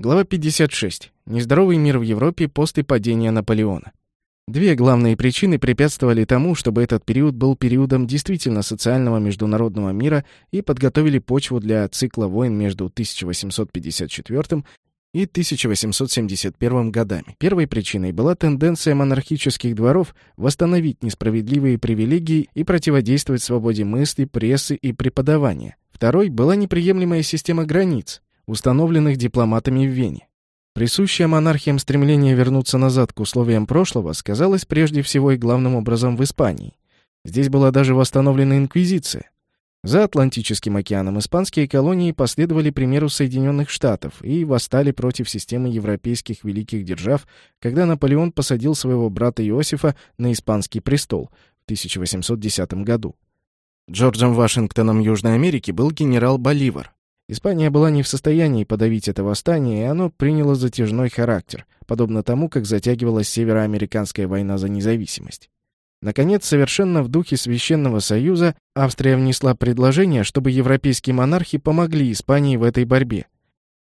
Глава 56. Нездоровый мир в Европе после падения Наполеона. Две главные причины препятствовали тому, чтобы этот период был периодом действительно социального международного мира и подготовили почву для цикла войн между 1854 и 1871 годами. Первой причиной была тенденция монархических дворов восстановить несправедливые привилегии и противодействовать свободе мысли, прессы и преподавания. Второй была неприемлемая система границ, установленных дипломатами в Вене. Присущее монархиям стремление вернуться назад к условиям прошлого сказалось прежде всего и главным образом в Испании. Здесь была даже восстановлена инквизиция. За Атлантическим океаном испанские колонии последовали примеру Соединенных Штатов и восстали против системы европейских великих держав, когда Наполеон посадил своего брата Иосифа на испанский престол в 1810 году. Джорджем Вашингтоном Южной Америки был генерал Боливар. Испания была не в состоянии подавить это восстание, и оно приняло затяжной характер, подобно тому, как затягивалась североамериканская война за независимость. Наконец, совершенно в духе Священного Союза, Австрия внесла предложение, чтобы европейские монархи помогли Испании в этой борьбе.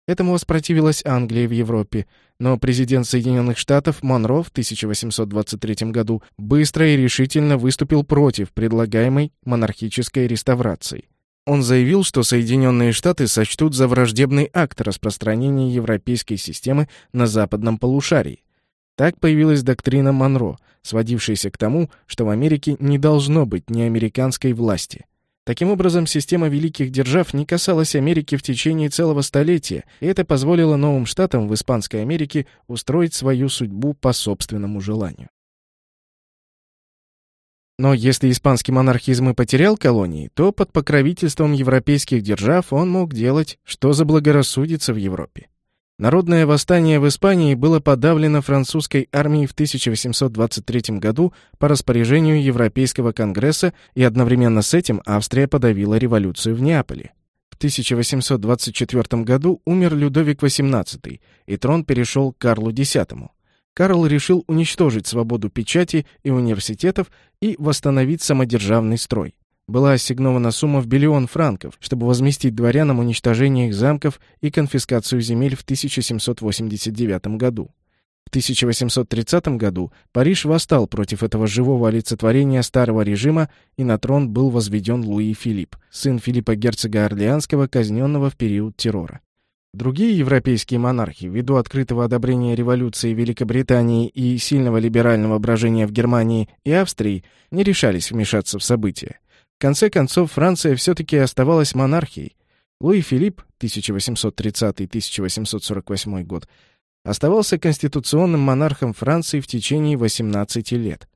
Этому воспротивилась Англия в Европе, но президент Соединенных Штатов Монро в 1823 году быстро и решительно выступил против предлагаемой монархической реставрации. Он заявил, что Соединенные Штаты сочтут за враждебный акт распространения европейской системы на западном полушарии. Так появилась доктрина Монро, сводившаяся к тому, что в Америке не должно быть ни американской власти. Таким образом, система великих держав не касалась Америки в течение целого столетия, и это позволило новым штатам в Испанской Америке устроить свою судьбу по собственному желанию. Но если испанский монархизм и потерял колонии, то под покровительством европейских держав он мог делать, что заблагорассудится в Европе. Народное восстание в Испании было подавлено французской армией в 1823 году по распоряжению Европейского конгресса, и одновременно с этим Австрия подавила революцию в Неаполе. В 1824 году умер Людовик XVIII, и трон перешел к Карлу X. Карл решил уничтожить свободу печати и университетов и восстановить самодержавный строй. Была ассигнована сумма в биллион франков, чтобы возместить дворянам уничтожение их замков и конфискацию земель в 1789 году. В 1830 году Париж восстал против этого живого олицетворения старого режима, и на трон был возведен Луи Филипп, сын Филиппа герцога Орлеанского, казненного в период террора. Другие европейские монархи, ввиду открытого одобрения революции Великобритании и сильного либерального брожения в Германии и Австрии, не решались вмешаться в события. В конце концов, Франция все-таки оставалась монархией. Луи Филипп, 1830-1848 год, оставался конституционным монархом Франции в течение 18 лет.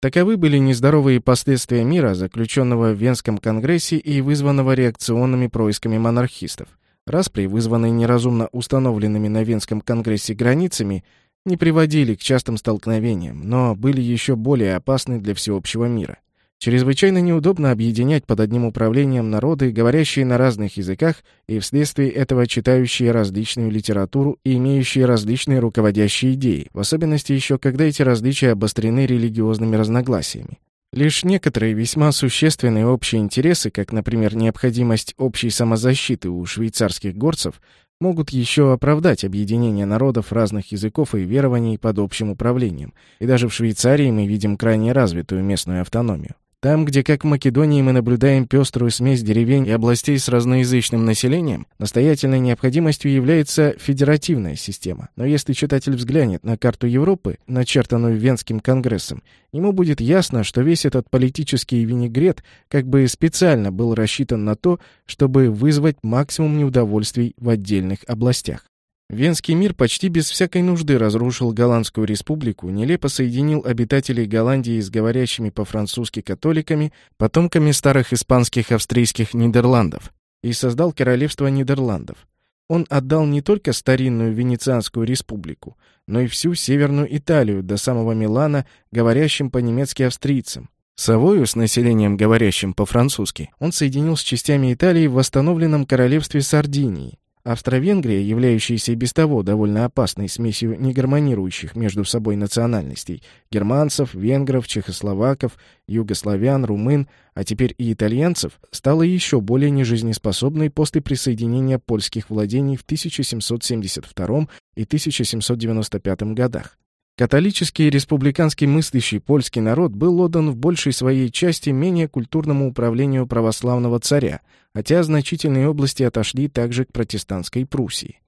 Таковы были нездоровые последствия мира, заключенного в Венском конгрессе и вызванного реакционными происками монархистов. Распри, вызванные неразумно установленными на Венском конгрессе границами, не приводили к частым столкновениям, но были еще более опасны для всеобщего мира. Чрезвычайно неудобно объединять под одним управлением народы, говорящие на разных языках и вследствие этого читающие различную литературу и имеющие различные руководящие идеи, в особенности еще когда эти различия обострены религиозными разногласиями. Лишь некоторые весьма существенные общие интересы, как, например, необходимость общей самозащиты у швейцарских горцев, могут еще оправдать объединение народов разных языков и верований под общим управлением. И даже в Швейцарии мы видим крайне развитую местную автономию. Там, где, как в Македонии, мы наблюдаем пеструю смесь деревень и областей с разноязычным населением, настоятельной необходимостью является федеративная система. Но если читатель взглянет на карту Европы, начертанную Венским конгрессом, ему будет ясно, что весь этот политический винегрет как бы специально был рассчитан на то, чтобы вызвать максимум неудовольствий в отдельных областях. Венский мир почти без всякой нужды разрушил Голландскую республику, нелепо соединил обитателей Голландии с говорящими по-французски католиками, потомками старых испанских австрийских Нидерландов, и создал королевство Нидерландов. Он отдал не только старинную Венецианскую республику, но и всю Северную Италию до самого Милана, говорящим по-немецки австрийцам. Савою с населением, говорящим по-французски, он соединил с частями Италии в восстановленном королевстве Сардинии, Австро-Венгрия, являющаяся и без того довольно опасной смесью негармонирующих между собой национальностей – германцев, венгров, чехословаков, югославян, румын, а теперь и итальянцев, стала еще более нежизнеспособной после присоединения польских владений в 1772 и 1795 годах. Католический и республиканский мыслящий польский народ был отдан в большей своей части менее культурному управлению православного царя, хотя значительные области отошли также к протестантской Пруссии.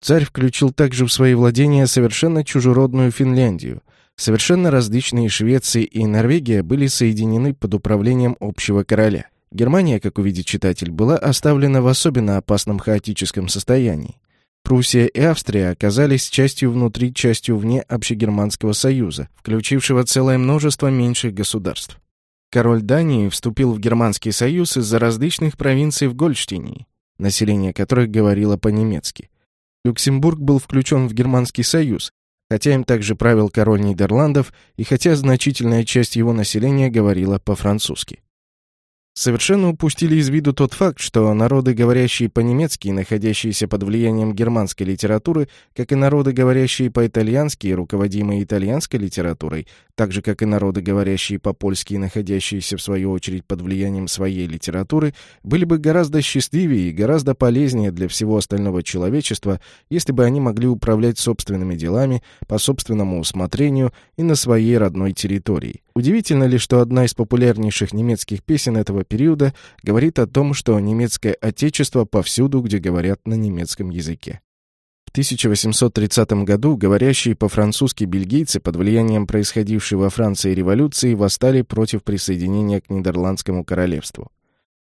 Царь включил также в свои владения совершенно чужеродную Финляндию. Совершенно различные Швеция и Норвегия были соединены под управлением общего короля. Германия, как увидит читатель, была оставлена в особенно опасном хаотическом состоянии. Пруссия и Австрия оказались частью внутри, частью вне Общегерманского союза, включившего целое множество меньших государств. Король Дании вступил в Германский союз из-за различных провинций в Гольштине, население которых говорило по-немецки. Люксембург был включен в Германский союз, хотя им также правил король Нидерландов и хотя значительная часть его населения говорила по-французски совершенно упустили из виду тот факт, что народы, говорящие по-немецки и находящиеся под влиянием германской литературы, как и народы, говорящие по-итальянски и руководимые итальянской литературой, так же, как и народы, говорящие по-польски и находящиеся, в свою очередь, под влиянием своей литературы, были бы гораздо счастливее и гораздо полезнее для всего остального человечества, если бы они могли управлять собственными делами по собственному усмотрению и на своей родной территории. Удивительно ли, что одна из популярнейших немецких песен этого периода говорит о том, что немецкое отечество повсюду, где говорят на немецком языке. В 1830 году говорящие по-французски бельгийцы под влиянием происходившей во Франции революции восстали против присоединения к Нидерландскому королевству.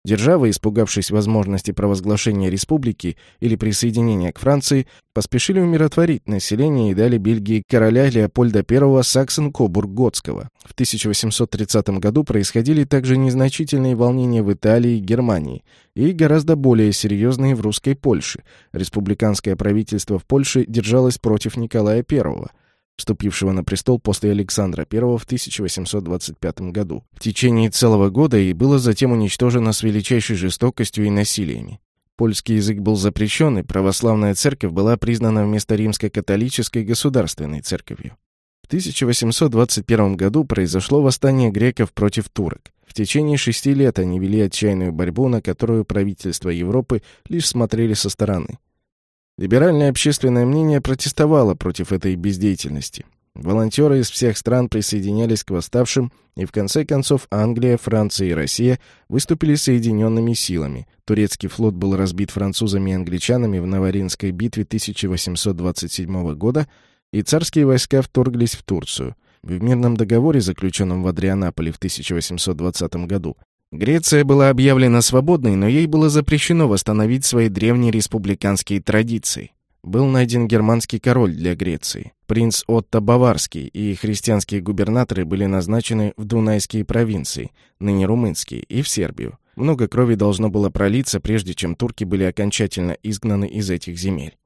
Державы, испугавшись возможности провозглашения республики или присоединения к Франции, поспешили умиротворить население и дали Бельгии короля Леопольда I Саксен-Кобург-Готского. В 1830 году происходили также незначительные волнения в Италии и Германии и гораздо более серьезные в русской Польше. Республиканское правительство в Польше держалось против Николая I – вступившего на престол после Александра I в 1825 году. В течение целого года и было затем уничтожено с величайшей жестокостью и насилиями. Польский язык был запрещен, и православная церковь была признана вместо римско-католической государственной церковью. В 1821 году произошло восстание греков против турок. В течение шести лет они вели отчаянную борьбу, на которую правительства Европы лишь смотрели со стороны. Либеральное общественное мнение протестовало против этой бездеятельности. Волонтеры из всех стран присоединялись к восставшим, и в конце концов Англия, Франция и Россия выступили соединенными силами. Турецкий флот был разбит французами и англичанами в Наваринской битве 1827 года, и царские войска вторглись в Турцию. В мирном договоре, заключенном в Адрианаполе в 1820 году, Греция была объявлена свободной, но ей было запрещено восстановить свои древние республиканские традиции. Был найден германский король для Греции. Принц Отто Баварский и христианские губернаторы были назначены в Дунайские провинции, ныне румынские, и в Сербию. Много крови должно было пролиться, прежде чем турки были окончательно изгнаны из этих земель.